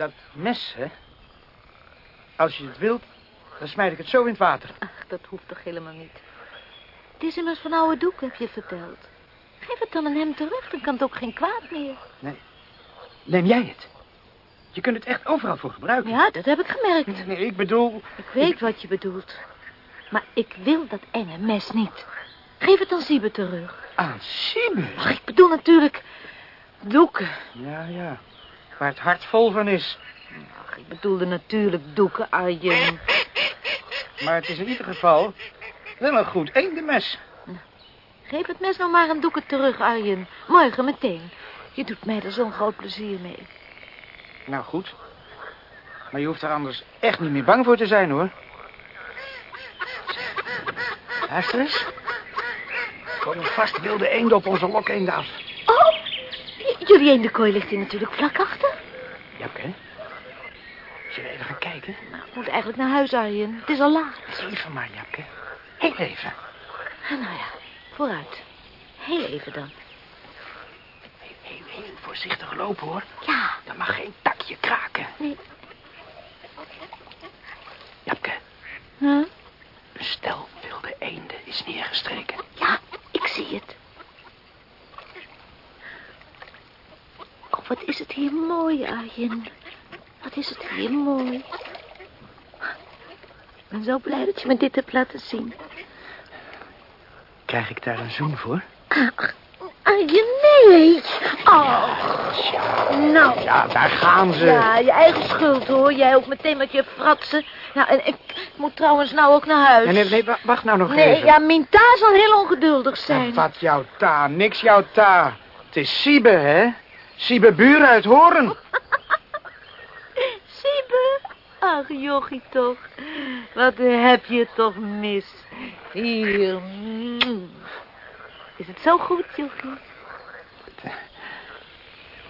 Dat mes, hè? Als je het wilt, dan smijt ik het zo in het water. Ach, dat hoeft toch helemaal niet. Het is immers van oude doek, heb je verteld. Geef het dan aan hem terug, dan kan het ook geen kwaad meer. Nee. Neem jij het? Je kunt het echt overal voor gebruiken. Ja, dat heb ik gemerkt. Nee, ik bedoel... Ik weet wat je bedoelt. Maar ik wil dat enge mes niet. Geef het dan Siebe terug. Aan Siebe? Ach, ik bedoel natuurlijk doeken. Ja, ja. Waar het hart vol van is. Ach, ik bedoelde natuurlijk doeken, Arjen. Maar het is in ieder geval wel een goed eendenmes. Geef het mes nou maar aan doeken terug, Arjen. Morgen meteen. Je doet mij er zo'n groot plezier mee. Nou, goed. Maar je hoeft er anders echt niet meer bang voor te zijn, hoor. Luister eens. Er komen vast wilde eenden op onze lokeenden af. Oh, jullie eendenkooi ligt hier natuurlijk vlak. Jakke, zullen we even gaan kijken? Nou, ik moet eigenlijk naar huis, Arjen. Het is al laat. Even maar, Jakke. Heel even. Nou ja, vooruit. Heel even dan. Heel, heel, heel voorzichtig lopen, hoor. Ja, Er mag geen takje kraken. nee. Japke, Huh? een stel wilde eenden is neergestreken. Ja, ik zie het. Oh, wat is het hier mooi, Arjen. Wat is het hier mooi. Ik ben zo blij dat je me dit hebt laten zien. Krijg ik daar een zoen voor? Ach, Arjen, nee. Oh, Ja, nou. ja daar gaan ze. Ja, je eigen schuld, hoor. Jij ook meteen met je fratsen. Ja, en ik moet trouwens nou ook naar huis. Nee, nee, nee, wa- wacht nou nog Nee, even. ja, Minta zal heel ongeduldig zijn. En wat jouw ta, niks jouw ta. Het is Siebe, hè? Siebe Buren uit Horen. Ach, jochie toch. Wat heb je toch mis. Hier. Is het zo goed, jochie?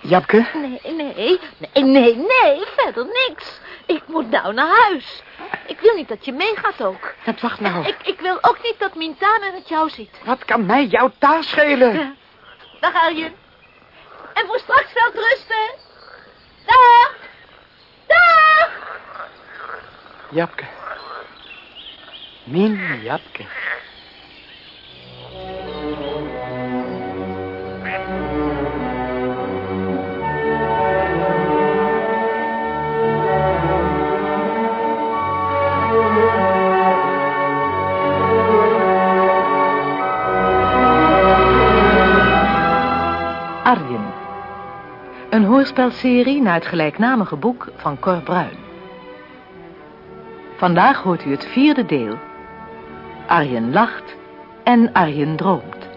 Japke? Nee, nee, nee, nee, nee, verder niks. Ik moet nou naar huis. Ik wil niet dat je meegaat ook. Wat wacht nou. Ik, ik wil ook niet dat Minta me met jou ziet. Wat kan mij jouw ta schelen? Ja. Dag, Arjen. En voor straks wel rusten. Dag. Dag. Japke. Min Japke. Arjen. Een hoorspelserie naar het gelijknamige boek van Cor Bruin. Vandaag hoort u het vierde deel. Arjen lacht en Arjen droomt.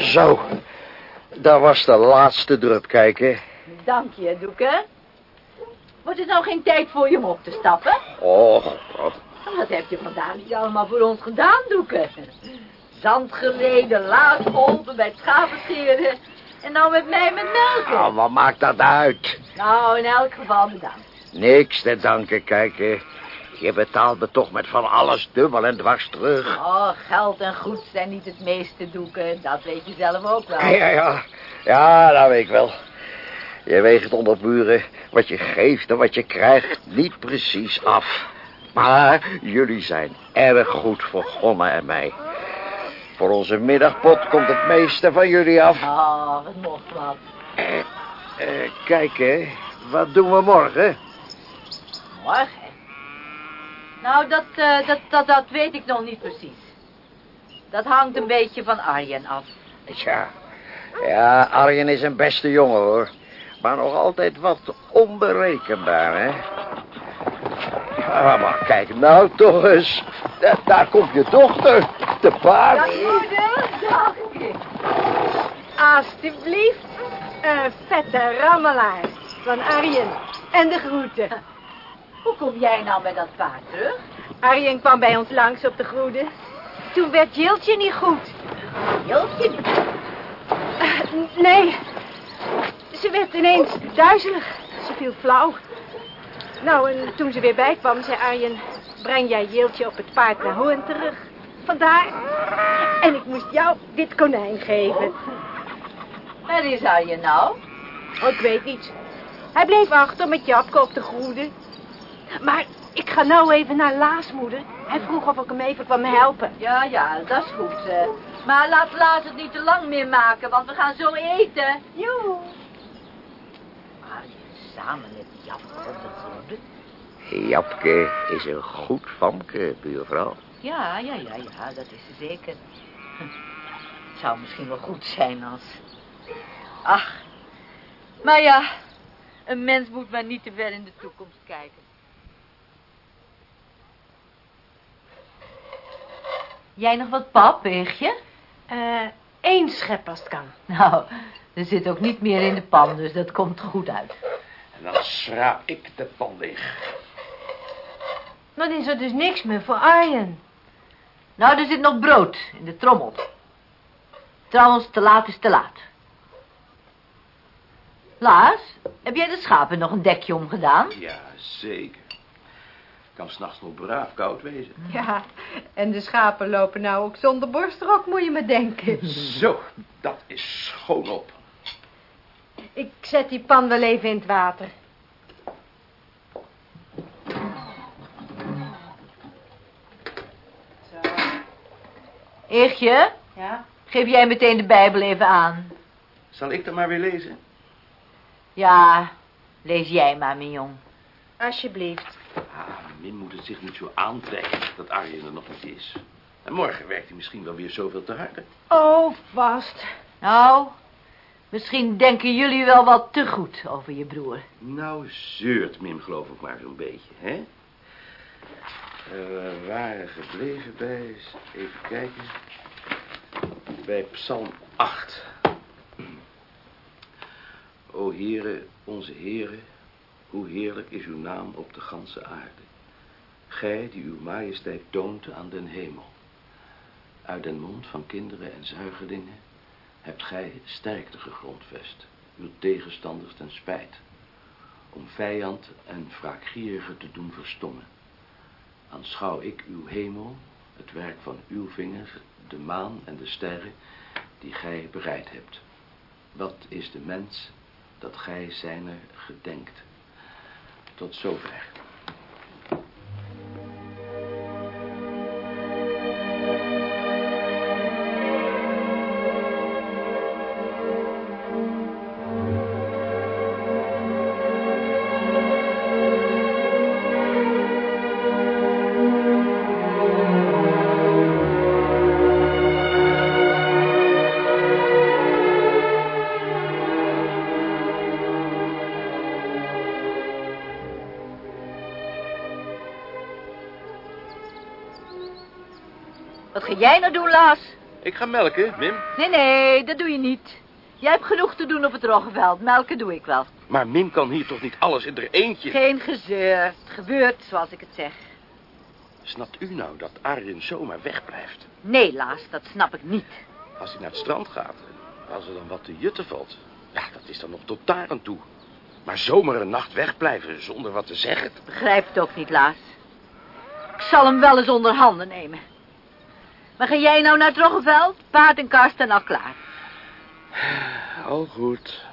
Zo, dat was de laatste drup, kijken. Dank je, Doeke. Wordt het nou geen tijd voor je om op te stappen? Och, oh, Wat heb je vandaag niet allemaal voor ons gedaan, Doeke? Zand geleden, laat geholpen bij het schapenscheren. En nou met mij met melken. nou, wat maakt dat uit? Nou, in elk geval bedankt. Niks te danken, kijken. Je betaalt me toch met van alles dubbel en dwars terug. Oh, geld en goed zijn niet het meeste, Doeke. Dat weet je zelf ook wel. Ja, ja, ja. Ja, dat weet ik wel. Je weegt onder buren wat je geeft en wat je krijgt niet precies af. Maar jullie zijn erg goed voor Gonne en mij. Voor onze middagpot komt het meeste van jullie af. Oh, het mocht wat. Eh, eh, kijk, hè. Wat doen we morgen? Morgen? Nou, dat, eh, dat, dat, dat weet ik nog niet precies. Dat hangt een beetje van Arjen af. Tja, ja, Arjen is een beste jongen, hoor. Maar nog altijd wat onberekenbaar, hè. Ja, maar kijk nou toch eens. Da- daar komt je dochter, te paard. moeder. Dag. Alsjeblieft, een vette rammelaar van Arjen. En de groeten. Hoe kom jij nou met dat paard terug? Arjen kwam bij ons langs op de groede. Toen werd Jiltje niet goed. Jiltje niet. N- Nee. Ze werd ineens duizelig. Ze viel flauw. Nou, en toen ze weer bijkwam, zei Arjen... Breng jij Jeeltje op het paard naar Hoorn terug. Vandaar. En ik moest jou dit konijn geven. Waar is Arjen nou? Oh, ik weet niet. Hij bleef achter met Japke op de groede. Maar ik ga nou even naar Laas, moeder. Hij vroeg of ik hem even kwam helpen. Ja, ja, dat is goed. eh. Maar laat Laat het niet te lang meer maken, want we gaan zo eten. Joe. Samen met Japke op de groene. Japke is een goed famke, buurvrouw. Ja, ja, ja, ja, dat is ze zeker. Het zou misschien wel goed zijn als... Ach, maar ja, een mens moet maar niet te ver in de toekomst kijken. Jij nog wat pap, Eegje? Eh, één schep als het kan. Nou, er zit ook niet meer in de pan, dus dat komt goed uit. En dan schraap ik de pan leeg. Dan is er dus niks meer voor Arjen. Nou, er zit nog brood in de trommel. Trouwens, te laat is te laat. Laas, heb jij de schapen nog een dekje omgedaan? Ja, zeker. Kan s'nachts nog braaf koud wezen. Ja, en de schapen lopen nou ook zonder borstrok, moet je me denken. Zo, dat is schoon op. Ik zet die pan wel even in het water. Eegje, Ja? geef jij meteen de Bijbel even aan. Zal ik dan maar weer lezen? Ja, lees jij maar, mijn jong. Alsjeblieft. Ah, Min moet het zich niet zo aantrekken dat Arjen er nog niet is. En morgen werkt hij misschien wel weer zoveel te harder. Oh, vast. Nou, misschien denken jullie wel wat te goed over je broer. Nou zeurt Mim geloof ik maar zo'n beetje, hè? Eh, we waren gebleven bij, even kijken, bij Psalm 8. O Heere, onze Heere, hoe heerlijk is uw naam op de ganse aarde. Gij die uw majesteit toont aan den hemel. Uit den mond van kinderen en zuigelingen hebt gij sterkte gegrondvest, uw tegenstanders ten spijt, om vijand en wraakgierige te doen verstommen. Aanschouw ik uw hemel, het werk van uw vingers, de maan en de sterren, die gij bereid hebt. Wat is de mens dat gij zijner gedenkt? Tot zover. Ga jij nou doen, Laas? Ik ga melken, Mim. Nee, nee, dat doe je niet. Jij hebt genoeg te doen op het Roggeveld. Melken doe ik wel. Maar Mim kan hier toch niet alles in er eentje... Geen gezeur. Het gebeurt zoals ik het zeg. Snapt u nou dat Arjen zomaar wegblijft? Nee, Laas, dat snap ik niet. Als hij naar het strand gaat, als er dan wat te jutten valt. Ja, dat is dan nog tot daar aan toe. Maar zomaar een nacht wegblijven zonder wat te zeggen. Ik begrijp het ook niet, Laas. Ik zal hem wel eens onder handen nemen. Maar ga jij nou naar het Roggeveld? Paard en kar staan al klaar. Al goed.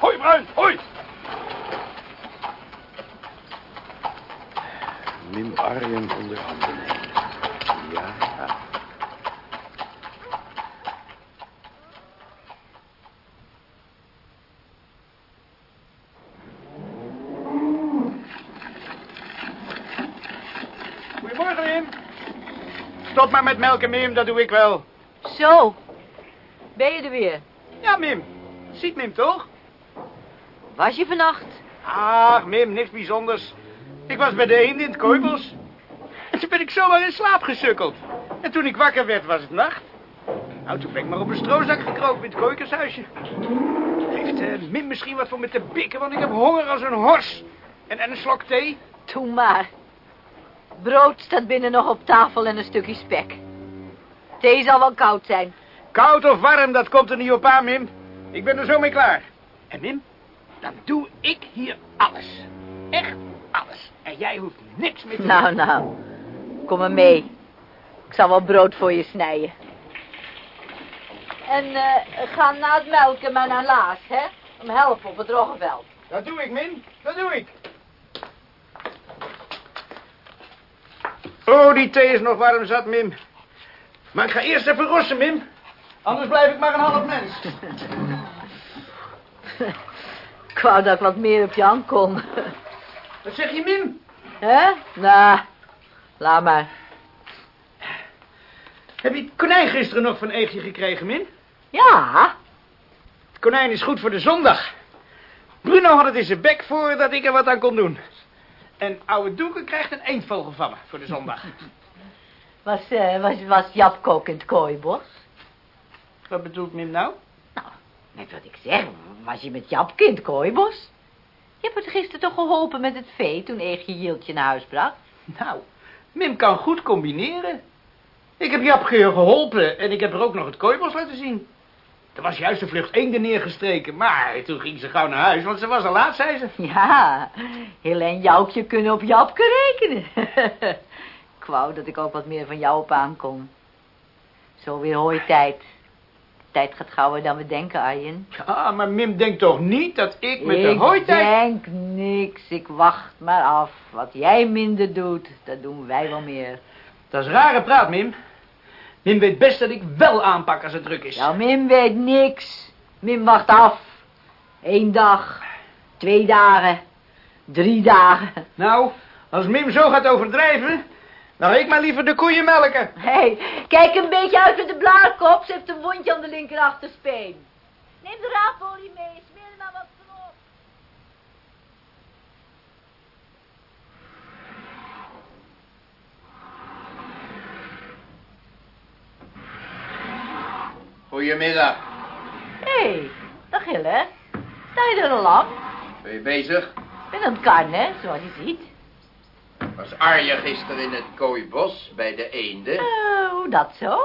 Hoi, Bruin, hoi! Mim Arjen onder handen nemen. Ja, ja. Goedemorgen, Mim. Stop maar met melken, Mim, dat doe ik wel. Zo, ben je er weer? Ja, Mim. Ziet Mim toch? Was je vannacht? Ach, Mim, niks bijzonders. Ik was bij de eend in het kooibos. En toen ben ik zomaar in slaap gesukkeld. En toen ik wakker werd, was het nacht. Nou, toen ben ik maar op een stroozak gekropen in het kooikershuisje. Heeft eh, Mim misschien wat voor me te pikken, want ik heb honger als een hors. En, en een slok thee? Doe maar. Brood staat binnen nog op tafel en een stukje spek. Thee zal wel koud zijn. Koud of warm, dat komt er niet op aan, Mim. Ik ben er zo mee klaar. En Mim, dan doe ik hier alles. Echt alles. En jij hoeft niks meer te doen. Nou, nou. Kom maar mee. Ik zal wel brood voor je snijden. En eh, ga na het melken maar naar Laas, hè? Om helpen op het Roggeveld. Dat doe ik, Mim. Dat doe ik. Oh, die thee is nog warm zat, Mim. Maar ik ga eerst even rossen, Mim. Anders blijf ik maar een half mens. Ik wou dat ik wat meer op je hand kon. Wat zeg je, Mim? Hè? Nou, laat maar. Heb je het konijn gisteren nog van Eegje gekregen, Mim? Ja, Het konijn is goed voor de zondag. Bruno had het in zijn bek voor dat ik er wat aan kon doen. En oude Doeken krijgt een eendvogel van me voor de zondag. was, eh, was, was ook in het kooibos? Wat bedoelt Mim nou? Met wat ik zeg, was je met Japke in het kooibos? Je hebt het gisteren toch geholpen met het vee toen Eegje Jieltje naar huis bracht? Nou, Mim kan goed combineren. Ik heb Japke geholpen en ik heb er ook nog het kooibos laten zien. Er was juist de vlucht eenden neergestreken, maar toen ging ze gauw naar huis, want ze was al laat, zei ze. Ja, en Joukje kunnen op Japke rekenen. ik wou dat ik ook wat meer van jou op aankom. Zo weer hooi tijd. Tijd gaat gauwer dan we denken, Arjen. Ja, maar Mim denkt toch niet dat ik met de ik hooitijd... denk niks, ik wacht maar af. Wat jij minder doet, dat doen wij wel meer. Dat is rare praat, Mim. Mim weet best dat ik wel aanpak als het druk is. Nou, Mim weet niks. Mim wacht af. Eén dag, twee dagen, drie dagen. Nou, als Mim zo gaat overdrijven, dan ik maar liever de koeien melken. Hé, hey, kijk een beetje uit met de blaarkop. Ze heeft een wondje aan de linkerachterspeen. Neem de raapolie mee, smeer er maar wat van op. Goedemiddag. Hé, hey, dag Hille. Sta je er al lang? Ben je bezig? Ik ben aan het karnen, zoals je ziet. Was Arje gisteren in het kooibos bij de eenden? Eh, hoe dat zo?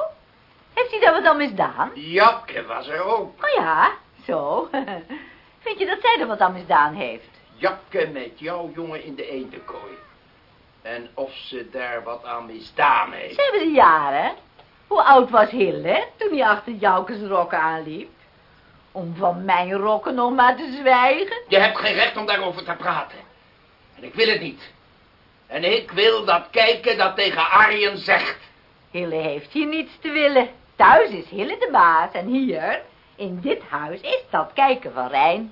Heeft hij daar wat aan misdaan? Japke was er ook. Oh ja, zo. Vind je dat zij er wat aan misdaan heeft? Japke met jouw jongen in de eendenkooi. En of ze daar wat aan misdaan heeft. Ze hebben de jaren. Hoe oud was Hille toen hij achter Joukes rokken aanliep? Om van mijn rokken nog maar te zwijgen? Je hebt geen recht om daarover te praten. En ik wil het niet. En ik wil dat kijken dat tegen Arjen zegt. Hille heeft hier niets te willen. Thuis is Hille de baas en hier, in dit huis, is dat kijken van Rijn.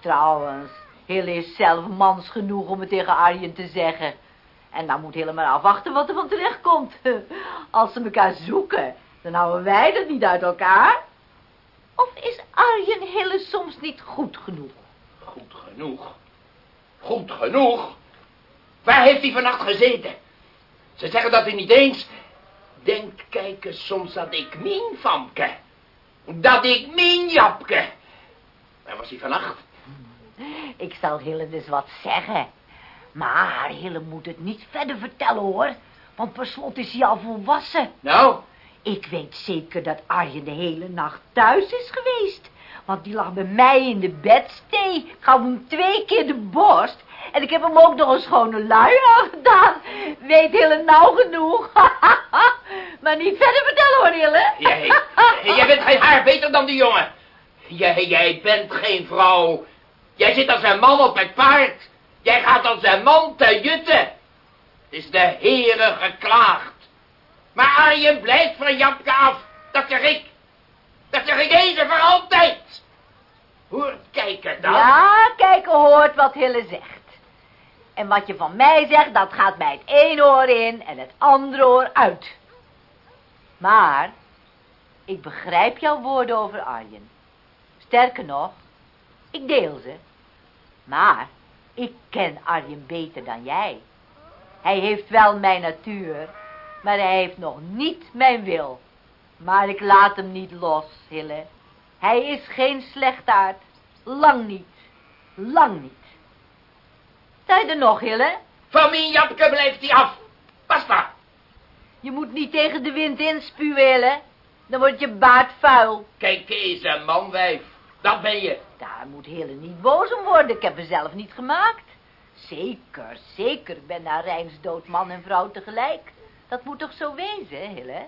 Trouwens, Hille is zelf mans genoeg om het tegen Arjen te zeggen. En dan moet Hille maar afwachten wat er van terecht komt. Als ze elkaar zoeken, dan houden wij dat niet uit elkaar. Of is Arjen Hille soms niet goed genoeg? Goed genoeg. Goed genoeg? Waar heeft hij vannacht gezeten? Ze zeggen dat hij niet eens... Denk kijken soms dat ik min Famke. Dat ik min Japke. Waar was hij vannacht? Ik zal Hille dus wat zeggen. Maar Hille moet het niet verder vertellen, hoor. Want per slot is hij al volwassen. Nou, Ik weet zeker dat Arjen de hele nacht thuis is geweest. Want die lag bij mij in de bedstee. Ik gaf hem twee keer de borst. En ik heb hem ook nog een schone lui aangedaan. Weet Hille nou genoeg. maar niet verder vertellen hoor, Hille. jij, jij bent geen haar beter dan die jongen. Jij, jij bent geen vrouw. Jij zit als een man op het paard. Jij gaat als een man te jutten. Is de heren geklaagd. Maar Arjen blijft van Japke af. Dat zeg ik. Dat zeg ik en voor altijd. Hoort kijken dan. Ja, kijken hoort wat Hille zegt. En wat je van mij zegt, dat gaat bij het ene oor in en het andere oor uit. Maar, ik begrijp jouw woorden over Arjen. Sterker nog, ik deel ze. Maar, ik ken Arjen beter dan jij. Hij heeft wel mijn natuur, maar hij heeft nog niet mijn wil. Maar ik laat hem niet los, Hille. Hij is geen slechtaard. Lang niet. Lang niet. Je er nog, Hille? Van mijn Japke blijft hij af. Basta. Je moet niet tegen de wind inspuwen, Dan wordt je baard vuil. Kijk eens, een manwijf. Dat ben je. Daar moet Hille niet boos om worden. Ik heb er zelf niet gemaakt. Zeker, zeker. Ik ben naar Rijns dood man en vrouw tegelijk. Dat moet toch zo wezen, Hille?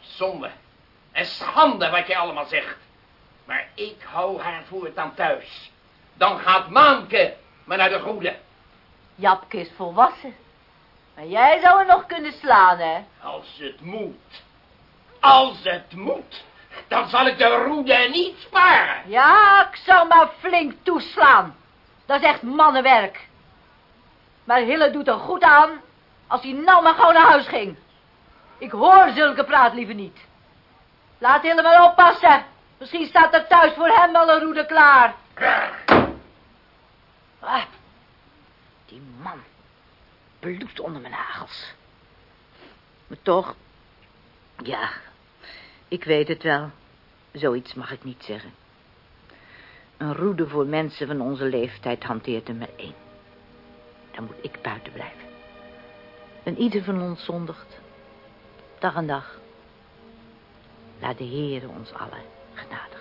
Zonde. En schande wat je allemaal zegt. Maar ik hou haar voortaan thuis. Dan gaat Maanke maar naar de goede. Japke is volwassen. Maar jij zou er nog kunnen slaan, hè? Als het moet. Als het moet. Dan zal ik de roede niet sparen. Ja, ik zou maar flink toeslaan. Dat is echt mannenwerk. Maar Hille doet er goed aan als hij nou maar gauw naar huis ging. Ik hoor zulke praat liever niet. Laat Hille maar oppassen. Misschien staat er thuis voor hem wel een roede klaar. Ah, die man. Bloed onder mijn nagels. Maar toch... Ja, ik weet het wel. Zoiets mag ik niet zeggen. Een roede voor mensen van onze leeftijd hanteert er maar één. Dan moet ik buiten blijven. En ieder van ons zondigt. Dag en dag. Laat de Heere ons allen genadig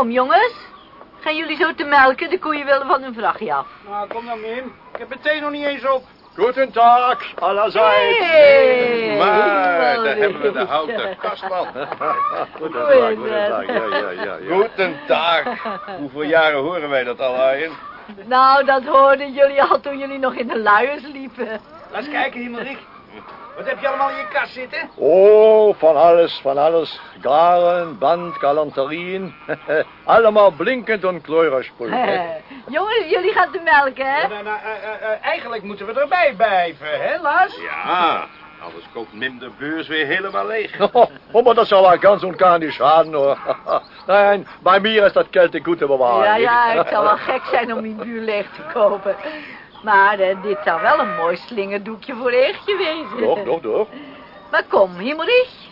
Kom jongens, gaan jullie zo te melken? De koeien willen van hun vrachtje af. Nou, kom dan, Mim. Ik heb het thee nog niet eens op. Guten Tag, allerseits. Hey, Maar, daar hebben we de houten kastman. Guten Tag, ja, ja, ja, ja. Guten Tag. Hoeveel jaren horen wij dat al, Arjen? Nou, dat hoorden jullie al toen jullie nog in de luiers liepen. Laat eens kijken, Himmerik. Wat heb je allemaal in je kast zitten? Oh, van alles, van alles. Garen, Band, Galanterien. Allemaal blinkend en kleurerspul. Jongens, jullie gaan te melken, hè? Ja, nou, nou, eh, eh, eh, eigenlijk moeten we erbij blijven, hè, Lars? Ja, anders koopt Mim de beurs weer helemaal leeg. Oh, maar dat zal aan ganz und gar niet schaden, hoor. Nein, bij mij is dat geld een goede bewaring. Ja, ja, het zou wel gek zijn om die buur leeg te kopen. Maar eh, dit zou wel een mooi slingerdoekje voor Eegje wezen. Doch, doch, doch. Maar kom, Himmerich.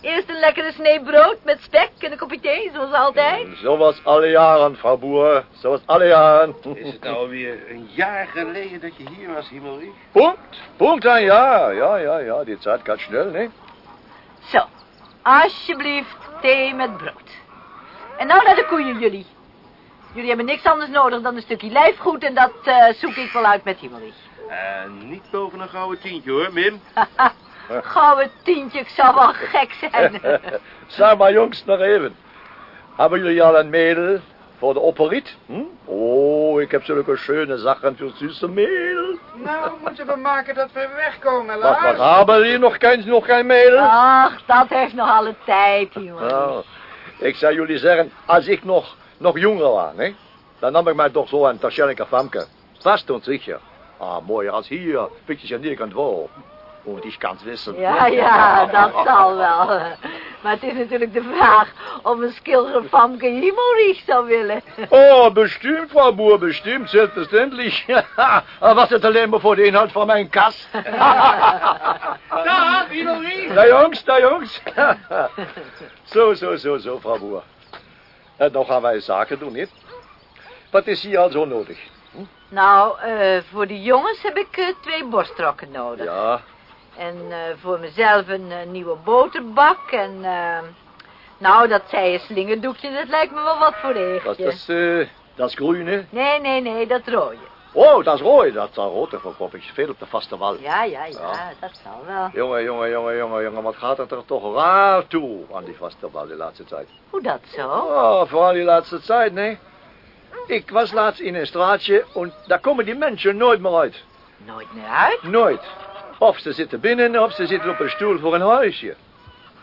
Eerst een lekkere snee brood met spek en een kopje thee, zoals altijd. Zoals alle jaren, vrouw Boer. Zoals alle jaren. Is het nou alweer een jaar geleden dat je hier was, Himmelrich? Punkt. Punkt aan ja. Ja, ja, ja. Die tijd gaat snel, nee? Zo, alsjeblieft thee met brood. En nou naar de koeien, jullie. Jullie hebben niks anders nodig dan een stukje lijfgoed en dat eh, zoek ik wel uit met Himmerich. En niet boven een gouden tientje, hoor, Mim. Gouden tientje, ik zou wel gek zijn. Zeg maar, jongens, nog even. Hebben jullie al een middel voor de operiet? Hm? Oh, ik heb zulke schöne zaken voor süße meel. Nou, moeten we maken dat we wegkomen, Lars. wat hebben jullie nog geen, nog geen middel? Ach, dat heeft nog alle tijd, Himmerich. Nou, ik zou jullie zeggen, als ik nog, nog jonger was, hè, dan nam ik mij toch zo een Taschelke Famke. Vast und sicher. Ah, mooier als hier, vind je ze nirgendwo. Und ich kann's wissen. Ja, ja, dat zal wel. Maar het is natuurlijk de vraag of een skilger Famke Himmerich zou willen. Oh, bestimmt, Frau Boer, bestimmt, selbstverständlich. Was ist alleen maar voor de inhoud van mijn kas? Dag, Himmerik. Daar jongens, daar jongens. zo, zo, zo, zo, Frau Boer. En dan gaan wij zaken doen, niet? Wat is hier al zo nodig? Nou, eh, voor de jongens heb ik eh, twee borstrokken nodig. Ja, En eh, voor mezelf een eh, nieuwe boterbak en... eh, nou, dat zij een slingerdoekje, dat lijkt me wel wat voor dat, Eegje. dat is, eh, dat is groen, hè? Nee, nee, nee, dat rode. Oh, dat is rood. Dat is rood, verkoop ik veel op de vaste wal. Ja, ja, ja, Ja. dat zal wel. Jongen, jongen, jongen, jongen, jongen, wat gaat het er toch raar toe aan die vaste wal de laatste tijd? Hoe dat zo? Oh, vooral die laatste tijd, nee. Ik was laatst in een straatje en daar komen die mensen nooit meer uit. Nooit meer uit? Nooit. Of ze zitten binnen, of ze zitten op een stoel voor een huisje.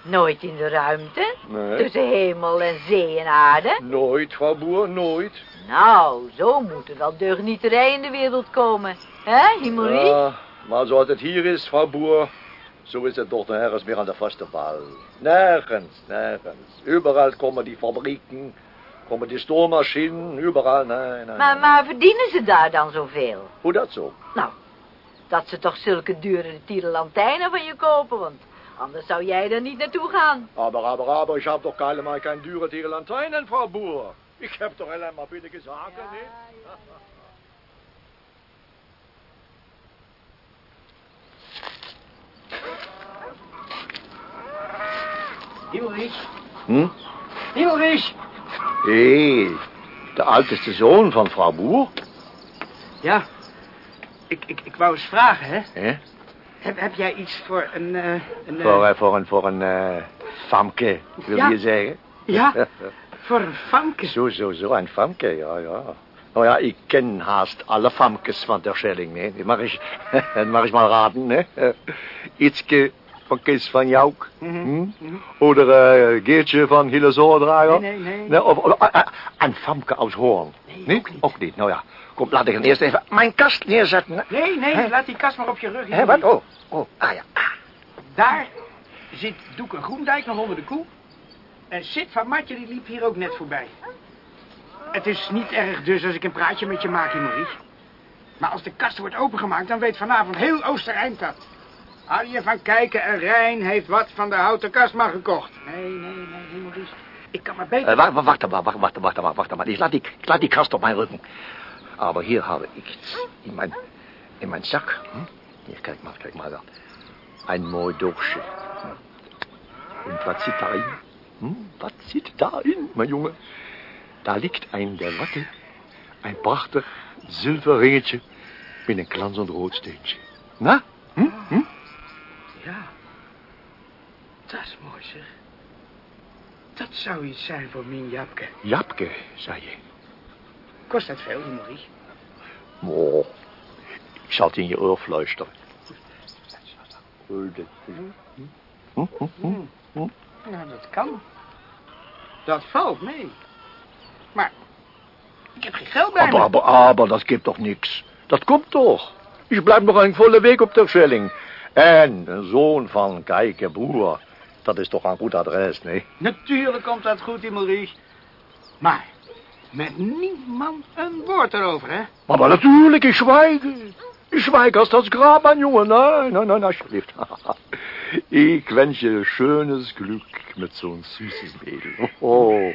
Nooit in de ruimte? Nee. Tussen hemel en zee en aarde? Nooit, vrouw Boer, nooit. Nou, zo moet er wel deugnieterij in de wereld komen. Hè, Himmerie? Ja, maar zoals het hier is, vrouw Boer, zo is het toch nergens meer aan de vaste wal. Nergens, nergens. Überall komen die fabrieken Komen die stoommachinen, überall, nee, nee. Maar, maar verdienen ze daar dan zoveel? Hoe dat zo? Nou, dat ze toch zulke dure tierenlantijnen van je kopen, want anders zou jij er niet naartoe gaan. Aber, aber, aber, ich habe doch keine mal kein dure Tiere Lanternen, Frau Buhr. Ich habe doch allein mal billige Sachen, nicht? Himmelrich, Hm? Himmelrich. Hé, de oudste zoon van Frau Boer. Ja, ik, ik, ik wou eens vragen, hè. Hè? Heb, heb jij iets voor een... eh, een Voor, eh, voor een, voor een eh famke, wil Ja. je zeggen? Ja, voor een famke. Zo, zo, zo, een famke, ja, ja. Nou ja, ik ken haast alle famkes van der Schelling, nee. Dat mag ik, dat mag ik maar raden, hè. Ietske van Kees van Jouk. Hm? Oder eh, Geertje van Hillezoordrager. Nee, nee, nee. nee of, of, ah, een famke uit Hoorn. Nee, ook niet. Ook niet, nou ja. Kom, laat ik dan eerst even mijn kast neerzetten. Nee, nee, laat die kast maar op je rug. Hé, wat? Oh, oh, ah ja. Ah. Daar zit Doeke Groendijk nog onder de koe. En Sid van Matje die liep hier ook net voorbij. Het is niet erg dus als ik een praatje met je maak, Himmelrich. Maar als de kast wordt opengemaakt, dan weet vanavond heel Oostereind dat. Arjen van Kijken en Rijn heeft wat van de houten kastman gekocht. Nee, nee, nee, Himmelrich. Ik kan maar beter... Eh, wacht, wacht, wacht, wacht, wacht, wacht, wacht, wacht, wacht. Ich laat die, ich laat die Kast op mijn rücken. Aber hier habe ich in mijn, in mijn zak. Hm? Hier, kijk maar, kijk maar dan. Een mooi doosje. Hm. En wat zit daarin? Hm? Wat zit daarin, mijn jongen? Daar ligt een der Watte. Een prachtig zilver ringetje met een glanzend rood steentje. Na? Hm? Hm? Ja, dat is mooi zeg. Dat zou iets zijn voor mijn Japke. Japke, zei je. Kost dat veel, Himmelrich? Oh, ik zal het in je oor fluisteren. Hm, hm, hm, hm. Nou, dat kan. Dat valt mee. Maar ik heb geen geld bij Aber, me. aber, aber, dat gibt toch niks. Dat komt toch. Ik blijf nog een volle week op de Schelling. En een zoon van Kijke Broer. Dat is toch een goed adres, nee? Natuurlijk komt dat goed, Himmelrich. Maar met niemand een woord erover, hè? Maar, maar natuurlijk, ik zwijg. Ik zwijg als dat grab aan, jongen. Nee, nee, nee, alsjeblieft. ik wens je schönes Glück met zo'n süßes Mädel. Oh,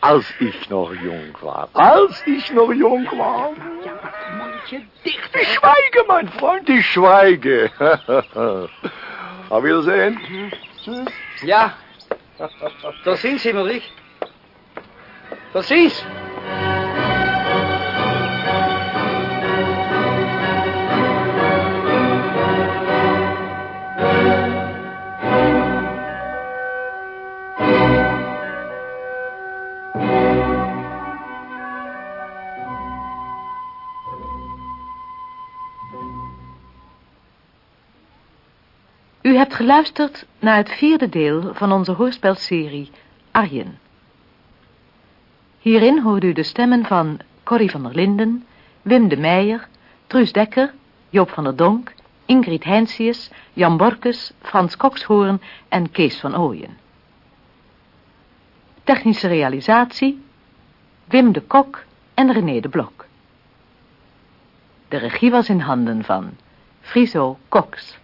als ik nog jong was. Als ik nog jong was. Ja, maar mondje dicht, Ich hè? schweige, mein Freund, ich schweige. Auf Wiedersehen. Tschüss. Ja. Tot ziens, Himmelrich. Ziens. U hebt geluisterd naar het vierde deel van onze hoorspelserie Arjen. Hierin hoorde u de stemmen van Corrie van der Linden, Wim de Meijer, Truus Dekker, Joop van der Donk, Ingrid Heinsius, Jan Borkes, Frans Kokshoorn en Kees van Ooyen. Technische realisatie Wim de Kok en René de Blok. De regie was in handen van Friso Cox.